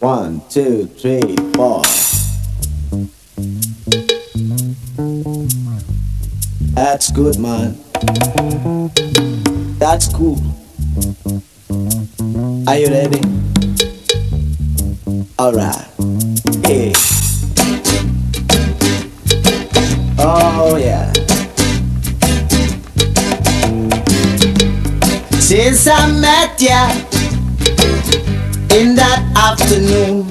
One, two, three, four. That's good, man. That's cool. Are you ready? Alright. Hey. Oh, yeah. Since I met ya in that afternoon,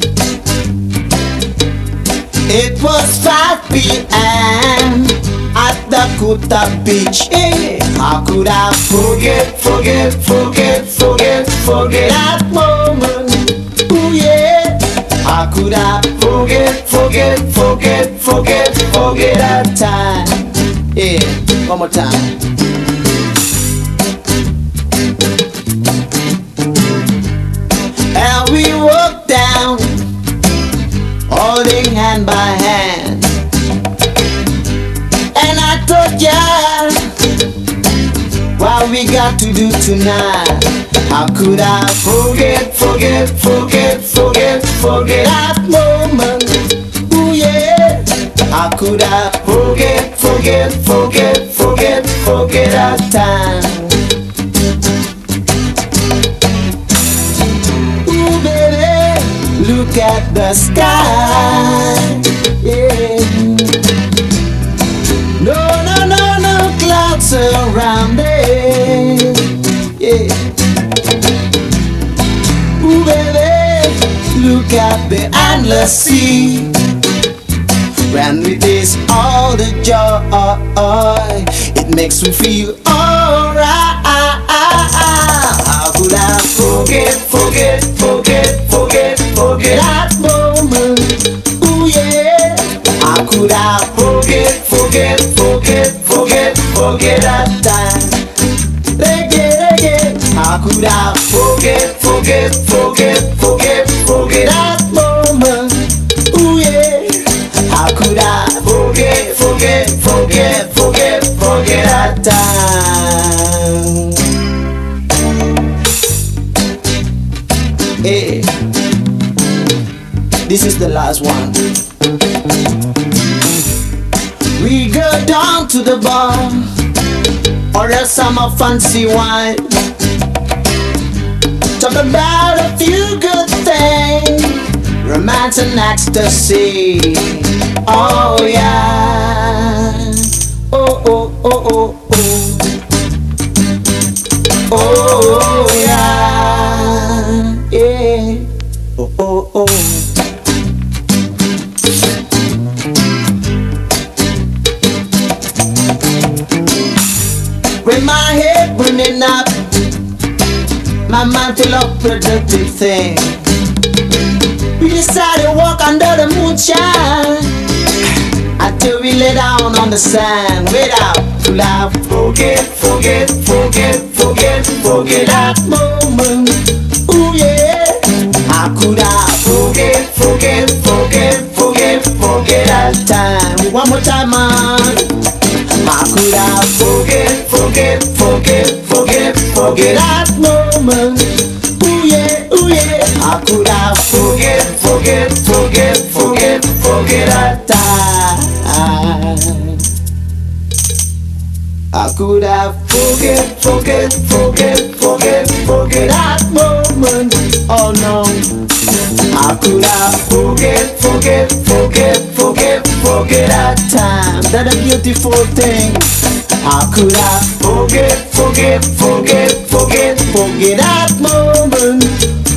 it was 5 p.m. at the Kuta beach. Hey, how could I forget, forget, forget, forget, forget that moment? Ooh, yeah. How could I forget, forget, forget, forget, forget that time? Yeah, one more time. Hand by hand. And I told ya what we got to do tonight. How could I forget, forget, forget, forget, forget that moment? Ooh yeah. How could I forget, forget, forget, forget, forget that time? Look at the sky. No, no, no, no clouds around it. Yeah. Ooh, baby, look at the endless sea. When we taste all the joy, it makes me feel alright. How could I forget, forget, forget, forget, forget that time? Reggae, reggae. How could I forget, forget, forget, forget, forget that moment? Ooh yeah. How could I forget, forget, forget, forget, forget that time? Hey, this is the last one. We go down to the bar, order some of fancy wine. Talk about a few good things, romance and ecstasy. Oh yeah. Oh oh oh oh oh. Oh yeah. Yeah. Oh oh oh. My mind full of productive things. We decided to walk under the moonshine until we lay down on the sand. Without to laugh, forget, forget, forget, forget, forget that moment. Ooh yeah, how could I forget, forget, forget, forget, forget that time? One more time, man. How could I forget, forget, forget, forget, forget that moment? Ooh yeah, ooh yeah. How could I forget, forget, forget, forget, forget that time? How could I forget, forget, forget, forget, forget that moment? Oh no. How could I forget, forget, forget, forget, forget that time? That a beautiful thing. How could I forget, forget, forget, forget, forget that moment.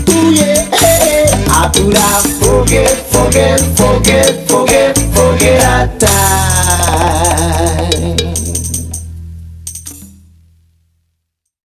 Ooh yeah, I put out forget, forget, forget, forget, forget that time.